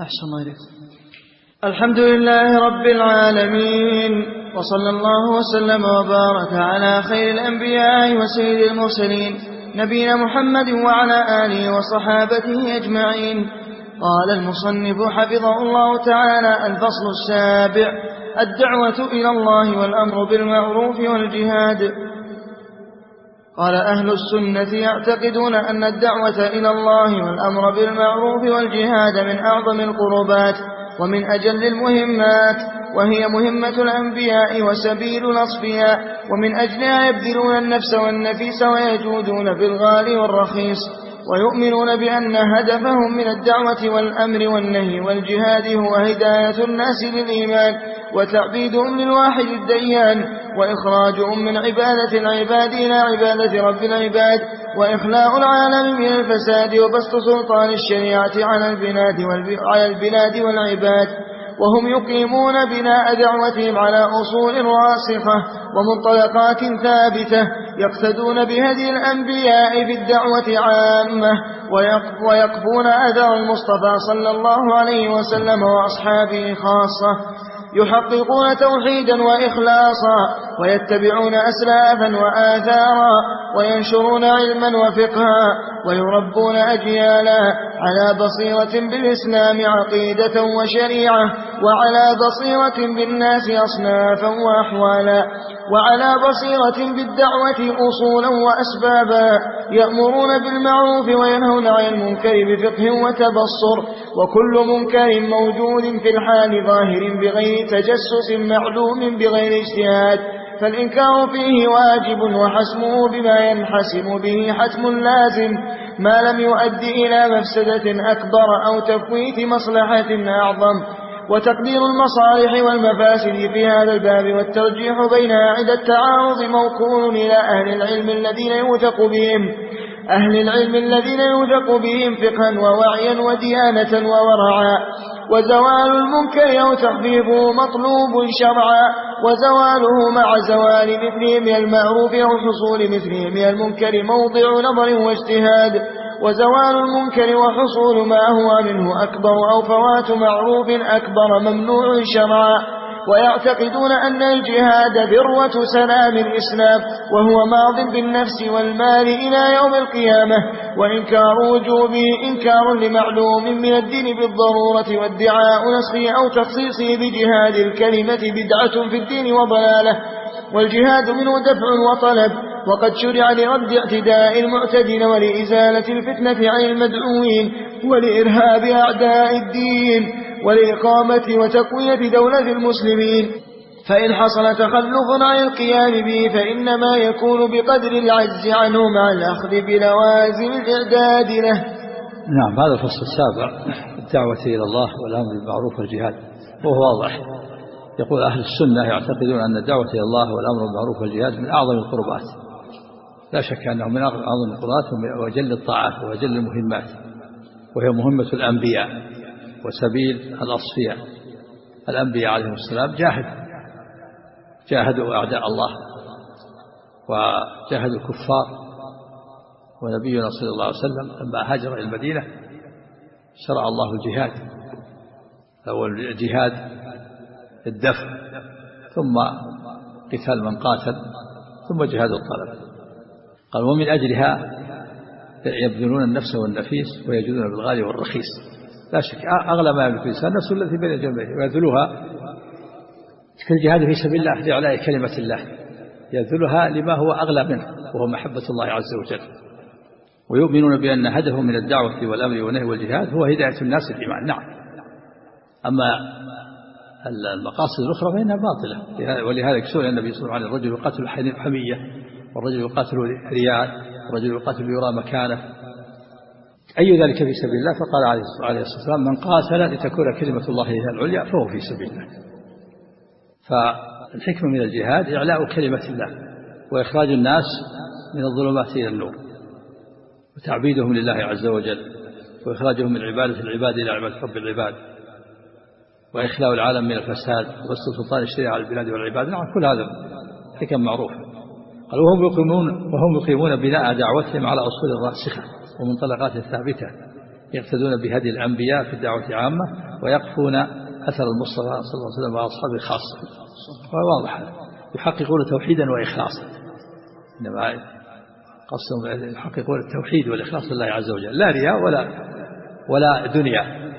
أحسن الله إليك. الحمد لله رب العالمين وصلى الله وسلم وبارك على خير الأنبياء وسيد المرسلين نبينا محمد وعلى آله وصحابته أجمعين. قال المصنف حفظه الله تعالى الفصل السابع الدعوة إلى الله والأمر بالمعروف والجهاد. قال أهل السنة يعتقدون أن الدعوة إلى الله والأمر بالمعروف والجهاد من أعظم القربات ومن أجل المهمات وهي مهمة الأنبياء وسبيل الأصفياء ومن أجلها يبذلون النفس والنفيس ويجودون بالغالي والرخيص. ويؤمنون بأن هدفهم من الدعوة والأمر والنهي والجهاد هو هداية الناس للإيمان وتعبيدهم للواحد الديان وإخراجهم من عبادة العباد إلى عبادة رب العباد وإخلاء العالم من الفساد وبسط سلطان الشريعة على البلاد, والعباد. وهم يقيمون بناء دعوتهم على أصول راسخة ومنطلقات ثابتة يقتدون بهدي الأنبياء في الدعوة عامة ويقفون أثر المصطفى صلى الله عليه وسلم وأصحابه خاصة. يحققون توحيدا وإخلاصا ويتبعون أسلافا وآثارا وينشرون علما وفقها ويربون أجيالا على بصيرة بالإسلام عقيدة وشريعة وعلى بصيرة بالناس أصنافا وأحوالا وعلى بصيرة بالدعوة أصولا وأسبابا. يأمرون بالمعروف وينهون عن المنكر بفقه وتبصر وكل منكر موجود في الحال ظاهر بغير تجسس معلوم بغير اجتهاد فالإنكار فيه واجب وحسمه بما ينحسم به حتم لازم ما لم يؤدي إلى مفسدة أكبر أو تفويت مصلحة أعظم. وتقدير المصالح والمفاسد في هذا الباب والترجيح بينها عند التعارض موكول إلى أهل العلم الذين يوثق بهم. أهل العلم الذين يوثق بهم فقها ووعيا وديانة وورعا. وزوال المنكر أو تخفيفه مطلوب شرعا. وزواله مع زوال مثله من المعروف أو حصول مثله من المنكر موضع نظر واجتهاد. وزوال المنكر وحصول ما هو منه أكبر أو فوات معروف أكبر ممنوع شرعا ويعتقدون أن الجهاد ذروة سلام الإسلام وهو ماض بالنفس والمال إلى يوم القيامة. وإنكار وجوبه إنكار لمعلوم من الدين بالضرورة وادعاء نسخه أو تخصيصه بجهاد الكلمة بدعة في الدين وضلاله. والجهاد منه دفع وطلب وقد شرع لرد اعتداء المعتدين ولإزالة الفتنة عن المدعوين ولإرهاب أعداء الدين ولإقامة وتقوية دولة المسلمين. فإن حصل تخلف عن القيام به فإنما يكون بقدر العجز عنه مع الأخذ بلوازم الإعداد له. نعم هذا الفصل السابع الدعوة إلى الله والأمر بالمعروف والجهاد وهو واضح. يقول أهل السنة يعتقدون أن الدعوة إلى الله والأمر بالمعروف والجهاد من أعظم القربات. لا شك أنه من أعظم القربات وأجل الطاعات وأجل المهمات وهي مهمة الأنبياء وسبيل الأصفياء. الأنبياء عليهم السلام جاهد جاهدوا أعداء الله وجاهدوا الكفار. ونبينا صلى الله عليه وسلم لما هاجر إلى المدينة شرع الله الجهاد. أول الجهاد الدفع ثم قتال من قاتل ثم جهاد الطلب. قال ومن أجلها يبذلون النفس والنفيس ويجدون بالغالي والرخيص. لا شك أغلى ما يملك الإنسان نفسه التي بين جنبيه ويبذلها في الجهاد في سبيل الله لإعلاء كلمة الله يبذلها لما هو أغلى منه وهو محبة الله عز وجل. ويؤمنون بأن هدفهم من الدعوة والأمر والنهي والجهاد هو هداية الناس الإيمان نعم. أما المقاصد الأخرى فإنها باطلة ولهذا سئل النبي صلى الله عليه وسلم الرجل يقاتل حمية والرجل يقاتل رياء والرجل يقاتل يرى مكانه. أي ذلك في سبيل الله؟ فقال عليه الصلاة والسلام من قاتل لتكون كلمة الله هي العليا فهو في سبيل الله. فالحكمة من الجهاد إعلاء كلمة الله وإخراج الناس من الظلمات إلى النور وتعبيدهم لله عز وجل وإخراجهم من عبادة العباد إلى عبادة رب العباد وإخلاء العالم من الفساد وبسط سلطان الشريعة على البلاد والعباد. نعم كل هذا حكم معروفة قال وهم يقيمون وهم يقيمون بناء دعوتهم على أصول راسخة ومنطلقات ثابتة يقتدون بهدي الأنبياء في الدعوة عامة ويقفون أثر المصطفى صلى الله عليه وسلم وأصحابه خاصة. واضح. يحققون توحيدا وإخلاصا إنما قصدهم يحققون التوحيد والإخلاص لله عز وجل. لا رياء ولا ولا دنيا.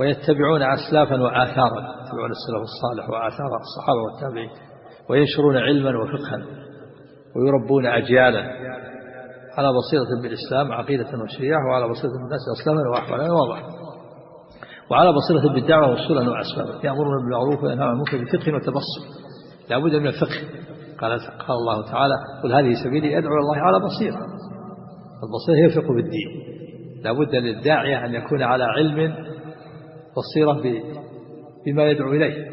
ويتبعون أسلافا وآثارا. يتبعون السلف الصالح وآثار الصحابة والتابعين. وينشرون علما وفقها. ويربون أجيالا على بصيرة بالإسلام عقيدة وشريعة وعلى بصيرة بالناس أسلاما وأحوالا واضح وعلى بصيرة بالدعوة والصلة وأسبابها يأمرون بالمعروف وينهون عن المنكر بفقه وتبصر. لابد من الفقه. قال قال الله تعالى قل هذه سبيلي أدعو الله على بصيرة. البصيرة هي الفقه بالدين. لابد للداعية أن يكون على علم بصيرة بما يدعو إليه.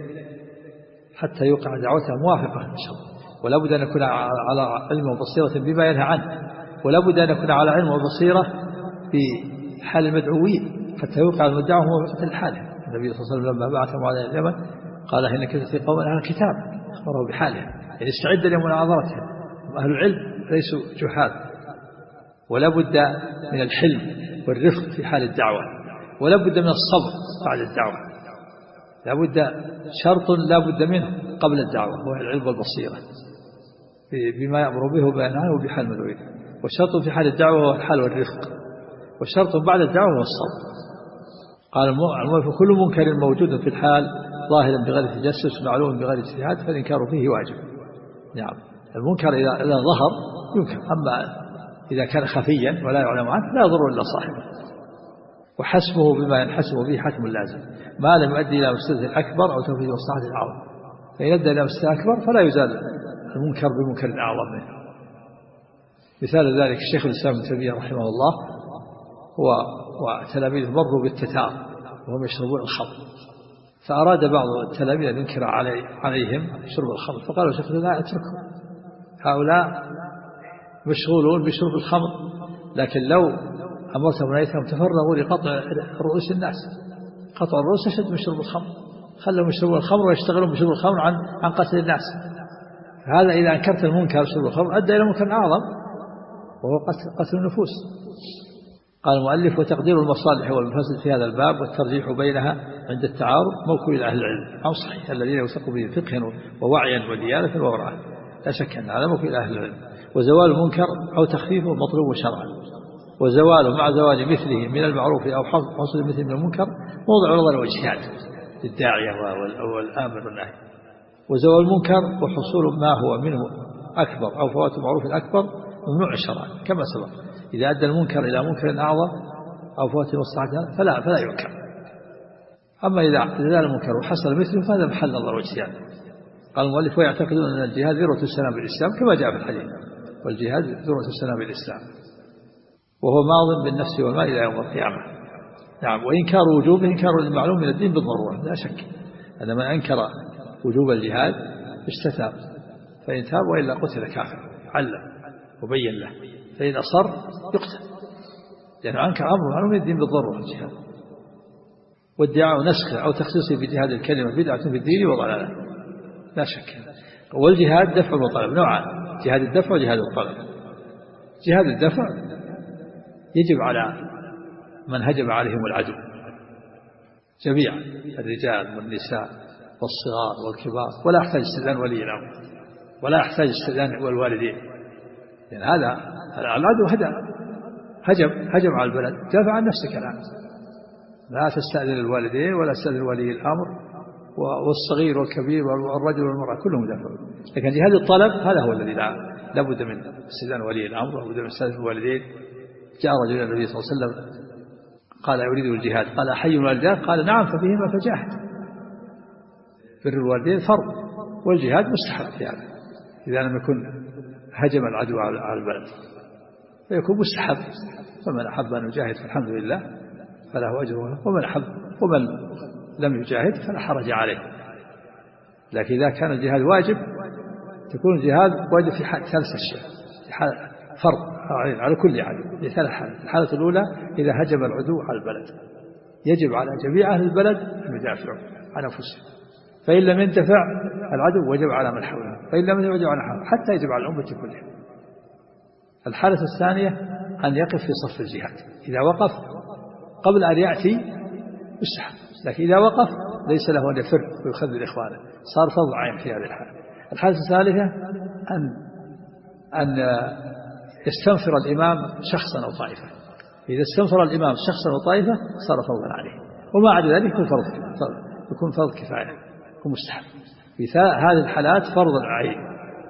حتى يوقع دعوته موافقة إن شاء الله. ولا بد أن يكون على علم وبصيرة بما ينهى عنه ولا بد أن يكون على علم وبصيرة بحال المدعوين حتى يوقع المدعو موافقة لحاله النبي صلى الله عليه وسلم لما بعث معاذ اليمن قال إنك في قوم أهل الكتاب أخبره بحاله يعني استعد لمناظرتهم أهل العلم ليسوا جحال ولا بد من الحلم والرفق في حال الدعوة. ولا بد من الصبر بعد الدعوة. لا بد شرط لا بد منه قبل الدعوة هو العلم والبصيرة. بما يأمر به وبيان عنه وبحال المدعوين وشرط في حال الدعوة هو الحال والرفق. وشرط بعد الدعوة هو الصبر. قال كل منكر موجود في الحال ظاهرا بغير تجسس معلوم بغير اجتهاد فالإنكار فيه واجب. نعم. المنكر إذا إذا ظهر ينكر. أما إذا كان خفيا ولا يعلم عنه لا يضر إلا صاحبه. وحسبه بما ينحسب به حتم لازم. ما لم يؤدي إلى مفسدة أكبر أو توفيد مصلحة أعظم فإن أدى إلى مفسدة أكبر فلا يزال المنكر بمنكر أعظم منه. مثال ذلك الشيخ الإسلام ابن تيمية رحمه الله هو وتلاميذه مروا بالتتار وهم يشربون الخمر. فأراد بعض التلاميذ أن ينكر علي عليهم شرب الخمر فقالوا شيخ لا اتركوا هؤلاء مشغولون بشرب الخمر لكن لو أمرتهم ونهيتهم تفرغوا لقطع رؤوس الناس. قطع الرؤوس أشد من شرب الخمر. خلهم يشربون الخمر ويشتغلون بشرب الخمر عن عن قتل الناس. هذا إذا أنكرت المنكر شرب الخمر أدى إلى منكر أعظم وهو قتل النفوس. قال المؤلف وتقدير المصالح والمفاسد في هذا الباب والترجيح بينها عند التعارض موكول إلى أهل العلم أو صحيح الذين يوثق به فقها ووعيا وديانة وورعا. لا شك أن هذا موكول إلى أهل العلم. وزوال المنكر أو تخفيفه مطلوب شرعا وزواله مع زوال مثله من المعروف أو حصل مثله من المنكر موضع نظر وإجتهاد للداعية والآمر والنهي. وزوال المنكر وحصول ما هو منه أكبر أو فوات معروف أكبر ممنوع شرعا كما سبق. إذا أدى المنكر إلى منكر أعظم أو فوات مصلحة فلا فلا ينكر. أما إذا زال المنكر وحصل مثله فهذا محل نظر واجتهاد قال المؤلف ويعتقدون أن الجهاد ذروة السلام بالإسلام كما جاء في الحديث. والجهاد ذروة السلام بالإسلام. وهو ماض بالنفس والمال إلى يوم القيامة. نعم وإنكار وجوبه إنكار المعلوم من الدين بالضرورة لا شك. أن من أنكر وجوب الجهاد استتاب. فإن تاب وإلا قتل كافر علم وبين له. فإن أصر يقتل. لأنه أنكر أمر معلوم من الدين بالضرورة الجهاد. وادعاء نسخه أو تخصيصه بجهاد الكلمة بدعة في الدين وضلالة. لا شك. والجهاد دفع وطلب نوعان. جهاد الدفع وجهاد الطلب جهاد الدفع يجب على من هجم عليهم العدو. جميعا الرجال والنساء. والصغار والكبار ولا يحتاج استئذان ولي الأمر ولا يحتاج استئذان والوالدين. لأن هذا العدو هدم هجم هجم على البلد. دافع عن نفسك الآن. لا تستأذن الوالدين ولا تستأذن ولي الأمر والصغير والكبير والرجل والمرأة كلهم يدافعون. لكن جهاد الطلب هذا هو الذي لا لابد من استئذان ولي الأمر ولابد من استئذان الوالدين. جاء رجل إلى النبي صلى الله عليه وسلم قال أريد الجهاد. قال حي الوالدان قال نعم ففيهما فجاهد. بر الوالدين فرض والجهاد مستحب يعني إذا لم يكن هجم العدو على البلد. فيكون مستحب. فمن أحب أن يجاهد فالحمد لله فله أجر ومن أحب ومن لم يجاهد فلا حرج عليه. لكن إذا كان الجهاد واجب تكون الجهاد واجب في ثلاث أشياء في حال فرض على كل عدو. في ثلاث حالات الحالة الأولى إذا هجم العدو على البلد. يجب على جميع أهل البلد أن يدافعوا عن أنفسهم. فإن لم ينتفع العدو وجب على من حوله فإن لم يوجب على حوله حتى يجب على الأمة كلها. الحالة الثانية أن يقف في صف الجهاد إذا وقف قبل أن يأتي يستحب لكن إذا وقف ليس له أن يفر ويخذل إخوانه. صار فرض عين في هذه الحالة. الحالة الثالثة أن أن يستنفر الإمام شخصا أو طائفة. إذا استنفر الإمام شخصا أو طائفة صار فرضا عليه. وما عدا ذلك يكون فرض يكون فرض كفاية. مستحب. في هذه الحالات فرض عين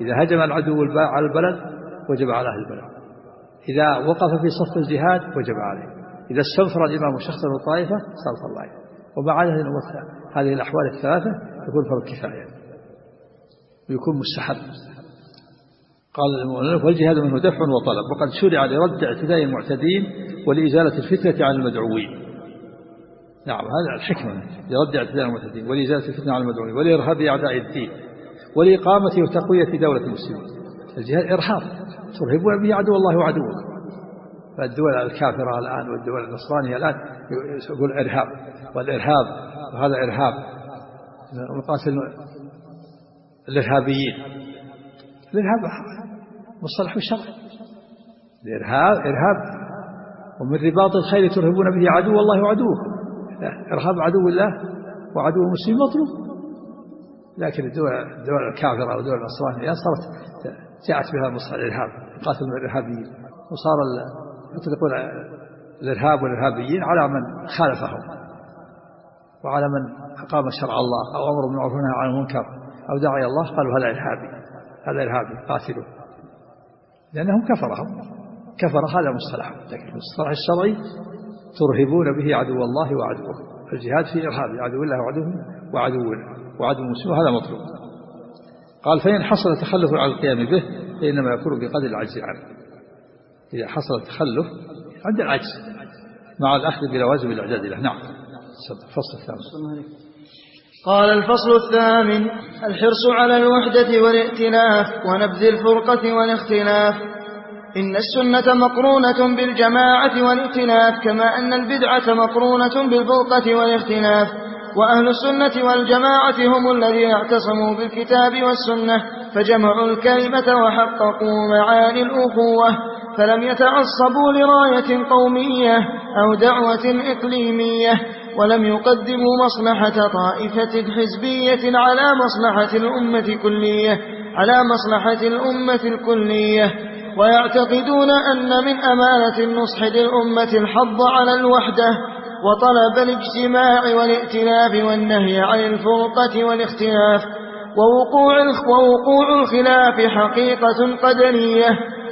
إذا هجم العدو على البلد وجب على أهل البلد. إذا وقف في صف الجهاد وجب عليه. إذا استنفر الإمام شخصا أو طائفة صار فرض عين ومع هذه الأحوال الثلاثة يكون فرض كفاية. ويكون مستحب. قال المؤلف والجهاد منه دفع وطلب وقد شرع لرد اعتداء المعتدين ولإزالة الفتنة عن المدعوين. نعم هذا الحكمة لرد اعتداء المعتدين ولإزالة الفتنة عن المدعوين ولإرهاب أعداء الدين ولإقامة وتقوية دولة المسلمين. الجهاد إرهاب ترهبون به عدو الله وعدوكم فالدول الكافرة الآن والدول النصرانية الآن يقول إرهاب والإرهاب وهذا إرهاب. نقاتل الإرهابيين. الإرهاب مصطلح الشرع الإرهاب إرهاب ومن رباط الخير ترهبون به عدو الله وعدوكم. إرهاب عدو الله وعدو المسلمين مطلوب. لكن الدول الدول الكافرة والدول النصرانية صارت جاءت بها مصطلح الإرهاب قاتل الإرهابيين وصار يطلقون الإرهاب والإرهابيين على من خالفهم وعلى من أقام شرع الله أو أمر بالمعروف ونهى عن المنكر أو دعي الله قالوا هذا إرهابي هذا إرهابي قاتلوا. لأنهم كفرهم. كفر هذا مصطلح لكن المصطلح الشرعي ترهبون به عدو الله وعدوه. فالجهاد في إرهاب عدو الله وعدوه وعدو وعدو المسلم هذا مطلوب. قال فإن حصل تخلف عن القيام به فإنما يكون بقدر العجز عنه. إذا حصل التخلف عند العجز مع الأخذ بلوازم الإعداد له. نعم. الفصل الثامن. قال الفصل الثامن الحرص على الوحدة والائتلاف ونبذ الفرقة والاختلاف. إن السنة مقرونة بالجماعة والائتلاف كما أن البدعة مقرونة بالفرقة والاختلاف وأهل السنة والجماعة هم الذين اعتصموا بالكتاب والسنة فجمعوا الكلمة وحققوا معاني الأخوة فلم يتعصبوا لراية قومية أو دعوة إقليمية ولم يقدموا مصلحة طائفة حزبية على مصلحة الأمة كلية على مصلحة الأمة الكلية. ويعتقدون أن من أمانة النصح للأمة الحظ على الوحدة وطلب الاجتماع والائتلاف والنهي عن الفرقة والاختلاف ووقوع ووقوع الخلاف حقيقة قدرية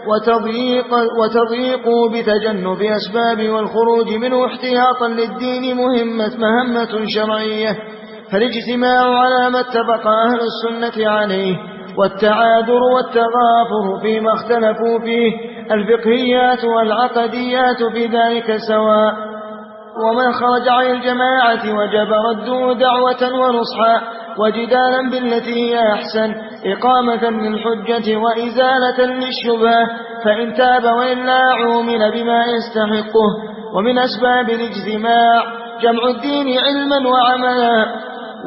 وتضييق وتضييق بتجنب أسباب والخروج منه احتياطا للدين مهمة مهمة شرعية. فالاجتماع على ما اتفق أهل السنة عليه والتعاذر والتغافر فيما اختلفوا فيه الفقهيات والعقديات في ذلك سواء. ومن خرج عن الجماعة وجب رده دعوة ونصحا وجدالا بالتي هي أحسن إقامة للحجة وإزالة للشبهة فإن تاب وإلا عومل بما يستحقه. ومن أسباب الاجتماع جمع الدين علما وعملا.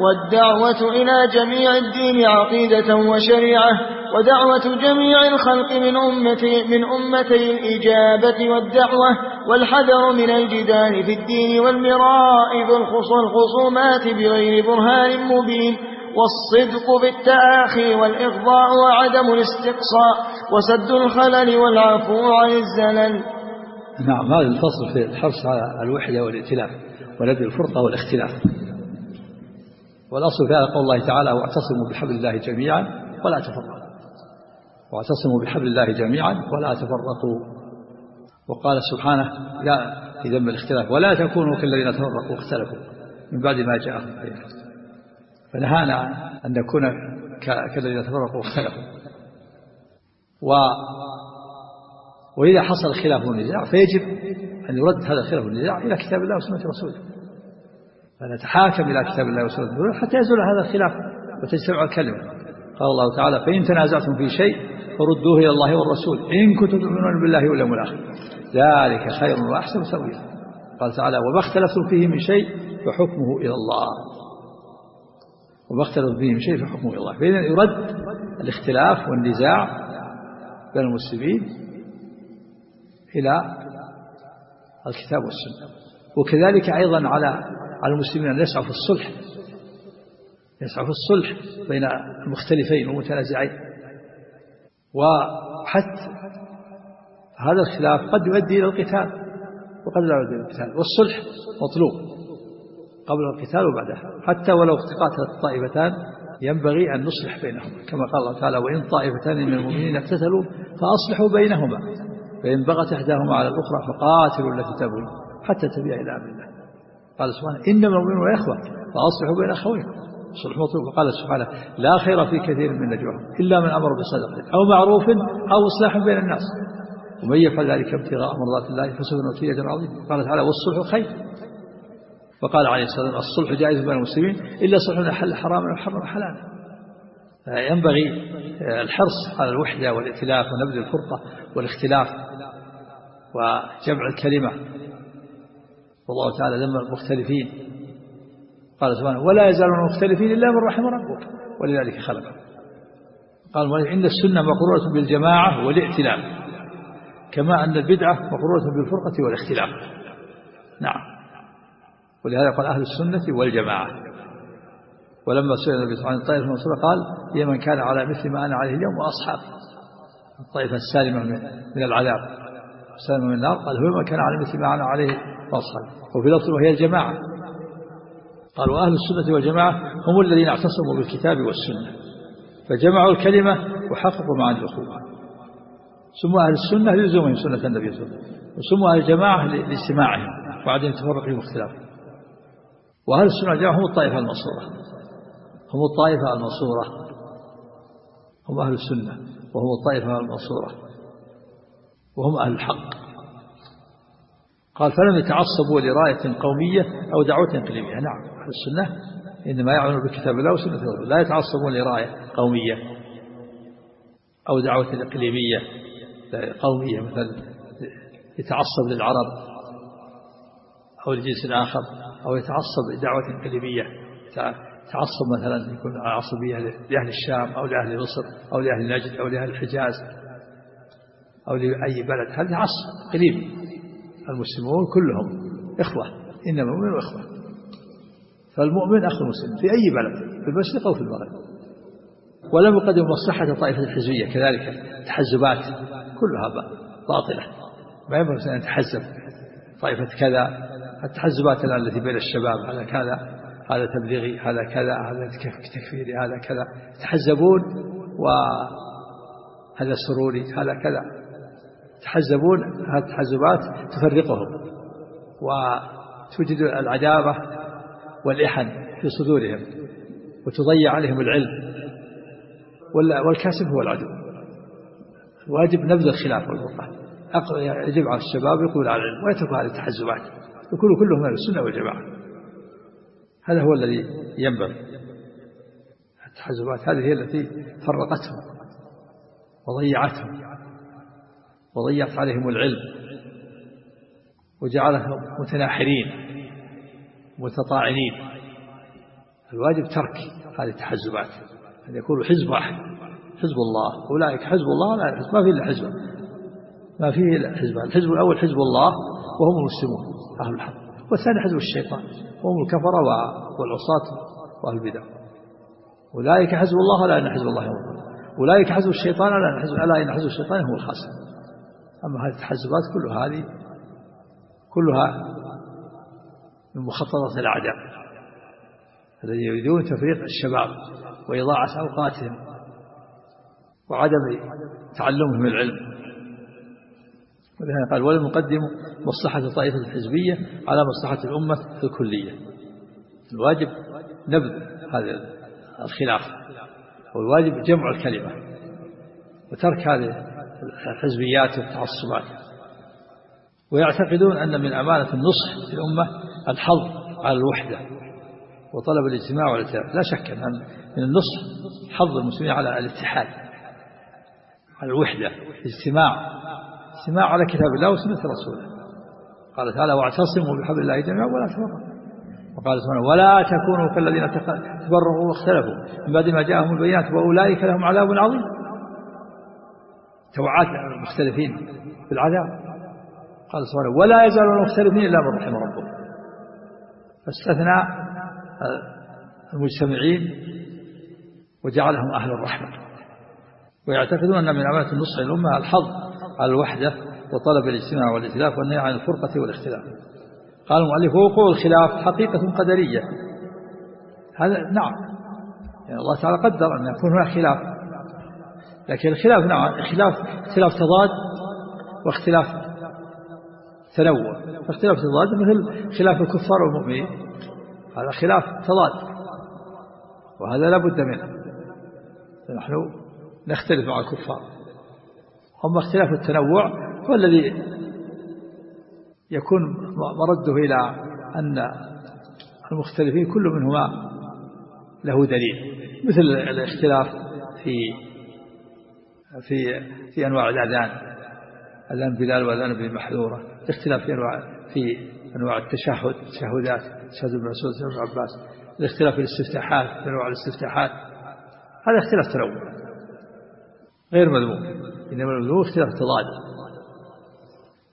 والدعوة إلى جميع الدين عقيدة وشريعة ودعوة جميع الخلق من أمتي, من أمتي الإجابة والدعوة والحذر من الجدال في الدين والمراء والخصومات بغير برهان مبين والصدق بالتآخي والإغضاء وعدم الاستقصاء وسد الخلل والعفو عن الزلل. نعم هذا الفصل في الحرص على الوحدة والائتلاف ونبذ الفرقة والاختلاف. والأصل في هذا قول الله تعالى واعتصموا بحبل الله جميعا ولا تفرقوا. واعتصموا بحبل الله جميعا ولا تفرقوا. وقال سبحانه لا في ذنب الاختلاف. ولا تكونوا كالذين تفرقوا. واختلفوا. من بعد ما جاءهم فنهانا أن نكون كالذين تفرقوا واختلفوا. و وإذا حصل خلاف ونزاع فيجب أن يرد هذا الخلاف والنزاع إلى كتاب الله وسنة رسوله. فنتحاكم إلى كتاب الله وسنة رسوله حتى يزول هذا الخلاف وتجتمع الكلمة. قال الله تعالى فإن تنازعتم في شيء فردوه إلى الله والرسول. إن كنتم تؤمنون بالله واليوم الآخر. ذلك خير وأحسن تأويلا. قال تعالى وما اختلفتم فيه من شيء فحكمه إلى الله. وما اختلف فيه من شيء فحكمه إلى الله. فإذا يرد الاختلاف والنزاع بين المسلمين إلى الكتاب والسنة. وكذلك أيضا على على المسلمين أن يسعوا في الصلح. يسعوا في الصلح بين المختلفين والمتنازعين. وحتى هذا الخلاف قد يؤدي إلى القتال. وقد لا يؤدي إلى القتال. والصلح مطلوب قبل القتال وبعدها. حتى ولو اقتتلت الطائفتان ينبغي أن نصلح بينهما. كما قال الله تعالى وإن طائفتان من المؤمنين اقتتلوا فأصلحوا بينهما. فإن بغت إحداهما على الأخرى فقاتلوا التي تبغي حتى تبيع إلى أمر الله. قال سبحانه إنما المؤمنون إخوة فأصلحوا بين أخويكم. صلح مطلوب وقال سبحانه لا خير في كثير من نجواهم إلا من أمر بصدقة أو معروف أو إصلاح بين الناس. ومن يفعل ذلك ابتغاء مرضات الله فسوف نؤتيه أجرا عظيما. قال تعالى والصلح خير. وقال عليه الصلاة والسلام الصلح جائز بين المسلمين إلا صلح حل حراما وحرم حلالا ينبغي الحرص على الوحدة والائتلاف ونبذ الفرقة والاختلاف وجمع الكلمة. والله تعالى ذم المختلفين. قال سبحانه ولا يزالون مختلفين إلا من رحم ربك. ولذلك خلقهم قال عند السنة مقرورة بالجماعة والائتلاف كما أن البدعة مقرورة بالفرقة والاختلاف. نعم. ولهذا قال أهل السنة والجماعة. ولما سئل النبي صلى الله عليه وسلم الطائفة المنصورة قال هي من كان على مثل ما أنا عليه اليوم وأصحابي. الطائفة السالمة من العذاب. السالمة من النار؟ قال هو من كان على مثل ما أنا عليه وأصحابي وفي لفظ وهي الجماعة. قالوا أهل السنة والجماعة هم الذين اعتصموا بالكتاب والسنة. فجمعوا الكلمة وحققوا معاني الأخوة. سموا أهل السنة لزومهم سنة النبي صلى الله عليه وسلم. وسموا أهل الجماعة لاجتماعهم وعدم تفرقهم واختلافهم. وأهل السنة والجماعة هم الطائفة المنصورة. هم الطائفة المنصورة. هم أهل السنة. وهم الطائفة المنصورة. وهم أهل الحق. قال فلم يتعصبوا لراية قومية أو دعوة إقليمية نعم أهل السنة إنما يعملون بكتاب الله وسنة الله لا يتعصبون لراية قومية أو دعوة إقليمية قومية مثلا يتعصب للعرب أو لجنس آخر أو يتعصب لدعوة إقليمية يتعصب مثلا يكون عصبية لأهل الشام أو لأهل مصر أو لأهل نجد أو لأهل الحجاز. أو لأي بلد. هذا عصب إقليمي المسلمون كلهم إخوة. إنما المؤمن إخوة. فالمؤمن أخو المسلم في أي بلد في المشرق أو في المغرب. ولم يقدم مصلحة طائفة الحزبية كذلك تحزبات كلها باطلة. ما ينبغي أن يتحزب طائفة كذا. التحزبات الآن التي بين الشباب هذا كذا هذا تبليغي هذا كذا هذا تكفيري هذا كذا. يتحزبون وهذا سروري هذا كذا. يتحزبون هذه التحزبات تفرقهم وتوجد العداوة والإحن في صدورهم وتضيع عليهم العلم. والكاسب هو العدو. واجب نبذ الخلاف والفرقة يجب على الشباب يقول على العلم ويترك هذه التحزبات. يكونوا كلهم من السنة والجماعة. هذا هو الذي ينبغي. التحزبات هذه هي التي فرقتهم وضيعتهم. وضيعت عليهم العلم وجعلهم متناحرين متطاعنين. الواجب ترك هذه التحزبات أن يكونوا حزب واحد حزب الله. أولئك حزب الله لا حزب ما فيه إلا حزب. ما فيه إلا حزب. الحزب الأول حزب الله وهم المسلمون أهل الحق. والثاني حزب الشيطان وهم الكفرة والعصاة وأهل البدع. أولئك حزب الله لا إن حزب الله يوم أولئك حزب الشيطان لا إن حزب, لا إن حزب الشيطان هو الخاسر أما هذه التحزبات كل هذه كلها من مخططات الأعداء الذين يريدون تفريق الشباب وإضاعة أوقاتهم وعدم تعلمهم العلم. ولهذا قال ولم يقدم مصلحة الطائفة الحزبية على مصلحة الأمة الكلية الواجب نبذ هذا الخلاف والواجب جمع الكلمة وترك هذه الحزبيات والتعصبات. ويعتقدون أن من أمانة النصح في الأمة الحظ على الوحدة وطلب الاجتماع والاتحاد لا شك أن من النصح حظ المسلمين على الاتحاد على الوحدة الاجتماع. اجتماع على كتاب الله وسنة رسوله. قال تعالى واعتصموا بحبل الله جميعا ولا تفرقوا. وقال سبحانه ولا تكونوا كالذين تبرؤوا واختلفوا. من بعد ما جاءهم البينات واولئك لهم عذاب عظيم. توعات المختلفين في العذاب. قال سبحانه ولا يزالون مختلفين إلا من رحم ربك فاستثنى المجتمعين وجعلهم أهل الرحمة. ويعتقدون أن من أمانة النصح للأمة الحظ على الوحدة وطلب الاجتماع والائتلاف والنهي عن الفرقة والاختلاف. قال المؤلف ووقوع الخلاف حقيقة قدرية. هذا نعم. يعني الله تعالى قدر أن يكون هناك خلاف. لكن الخلاف نعم خلاف اختلاف تضاد واختلاف تنوع. فاختلاف تضاد مثل خلاف الكفار والمؤمنين. هذا خلاف تضاد. وهذا لا بد منه. نحن نختلف مع الكفار. أما اختلاف التنوع هو الذي يكون مرده إلى أن المختلفين كل منهما له دليل. مثل الاختلاف في في في أنواع الأذان. أذان بلال وأذان ابن محذورة. الاختلاف في أنواع في أنواع التشهد التشهدات. تشهد ابن مسعود ابن عباس. الاختلاف في الاستفتاحات في أنواع الاستفتاحات. هذا اختلاف تنوع. غير مذموم. إنما المذموم اختلاف تضاد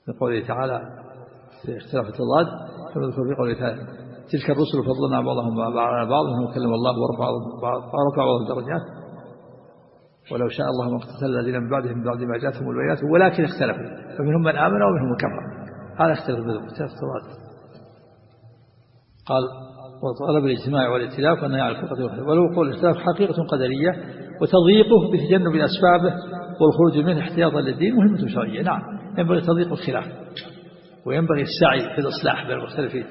من قوله تعالى في اختلاف التضاد كما ذكر في قوله تعالى تلك الرسل فضلنا بعضهم على بعض منهم الله ورفع بعضهم درجات ولو شاء الله ما اقتتل الذين من بعدهم بعد ما جاءتهم البينات ولكن اختلفوا. فمنهم من آمن ومنهم من كفر. هذا اختلاف المذموم اختلاف التضاد قال وطلب الاجتماع والائتلاف والنهي عن الفرقة والوقوع الاختلاف حقيقة قدرية وتضييقه بتجنب أسبابه والخروج منه احتياطا للدين مهمة شرعية. نعم ينبغي تضييق الخلاف وينبغي السعي في الإصلاح بين المختلفين.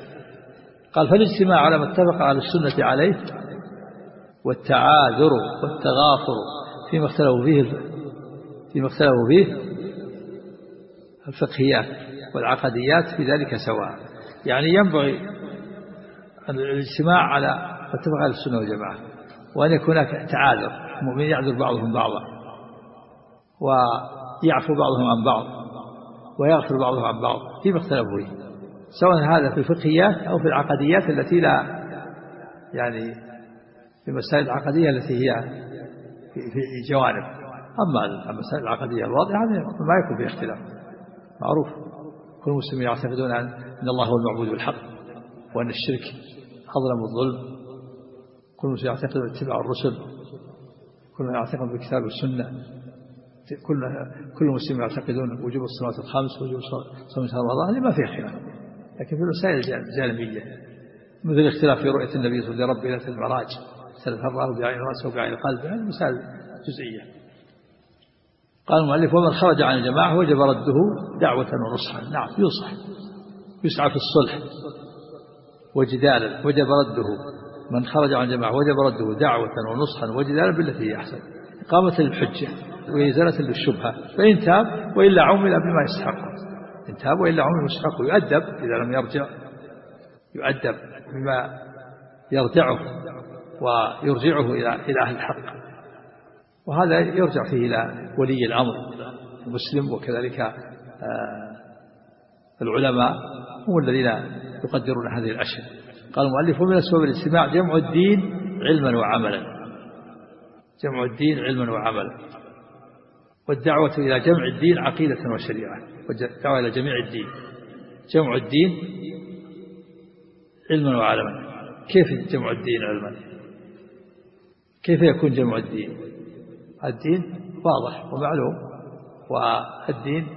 قال فالاجتماع على ما اتفق على السنة عليه والتعاذر والتغافر فيما اختلفوا فيه فيما اختلفوا فيه الفقهيات والعقديات في ذلك سواء. يعني ينبغي الاجتماع على اتفق على السنة والجماعة وأن يكون هناك تعاذر المؤمنين يعذر بعضهم بعضا ويعفو بعضهم عن بعض ويغفر بعضهم عن بعض فيما اختلفوا فيه. سواء هذا في الفقهيات أو في العقديات التي لا يعني في المسائل العقدية التي هي في, في جوانب أما المسائل العقدية الواضحة هذه ما يكون فيها اختلاف. معروف. كل المسلمين يعتقدون أن الله هو المعبود بالحق وأن الشرك أظلم الظلم. كل مسلم يعتقد اتباع الرسل. كل يعتقد بالكتاب والسنة. كل كل مسلم يعتقدون وجوب الصلوات الخمس وجوب صوم شهر رمضان. هذه ما فيها خلاف لكن في المسائل الجانبية. مثل الاختلاف في رؤية النبي صلى الله عليه وسلم ليلة المعراج. سلف الرأى بعين رأسه وبعين القلب هذه مسائل جزئية. قال المؤلف ومن خرج عن الجماعة وجب رده دعوة ونصحا. نعم ينصح يسعى في الصلح وجدالا وجب رده. من خرج عن جماعة وجب رده دعوة ونصحا وجدالا بالتي هي أحسن. إقامة للحجة وإزالة للشبهة. فإن تاب وإلا عمل بما يستحق. إن تاب وإلا عمل يستحق يؤدب إذا لم يرجع يؤدب بما يرجعه. ويرجعه إلى إلى أهل الحق. وهذا يرجع فيه إلى ولي الأمر المسلم وكذلك آه، العلماء هم الذين يقدرون هذه الأشياء. قال المؤلف ومن أسباب الاجتماع جمع الدين علما وعملا. جمع الدين علما وعملا. والدعوة إلى جمع الدين عقيدة وشريعة والدعوة إلى جميع الدين. جمع الدين علما وعلما كيف جمع الدين علما؟ كيف يكون جمع الدين؟ الدين واضح ومعلوم والدين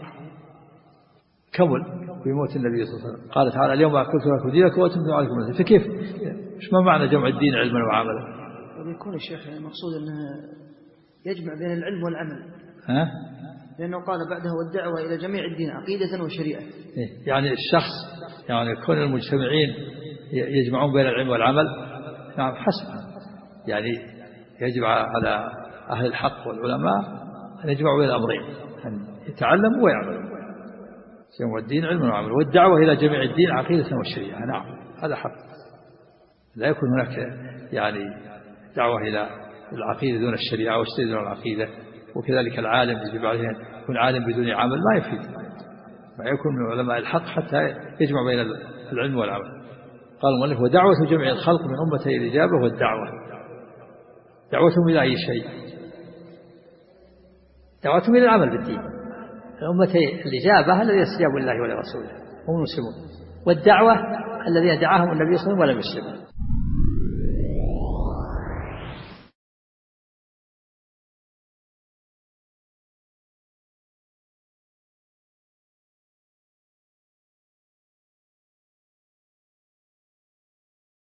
كمل في موت النبي صلى الله عليه وسلم. قال تعالى اليوم أكلت لكم دينكم وأتممت عليكم نعمتي فكيف؟ إيش ما معنى جمع الدين علما وعملا؟ يكون الشيخ المقصود أنه يجمع بين العلم والعمل. ها؟ لأنه قال بعده والدعوة إلى جميع الدين عقيدة وشريعة. إيه، يعني الشخص يعني كون المجتمعين يجمعون بين العلم والعمل نعم حسن يعني يجب على أهل الحق والعلماء أن يجمعوا بين الأمرين أن يتعلموا ويعملوا. جمع الدين علم وعمل والدعوة إلى جميع الدين عقيدة والشريعة نعم هذا حق. لا يكون هناك يعني دعوة إلى العقيدة دون الشريعة والشريعة دون العقيدة. وكذلك العالم يجب عليه أن يكون عالم بدون عمل ما يفيد. ما يكون من علماء الحق حتى يجمع بين العلم والعمل. قال المؤلف ودعوة جميع الخلق من أمتي الإجابة والدعوة دعوتهم إلى أي شيء؟ دعوتهم إلى العمل بالدين. أمتي الإجابة الذي يستجاب لله ولرسوله هم المسلمون. والدعوة الذين دعاهم النبي صلى الله عليه وسلم ولم يسلموا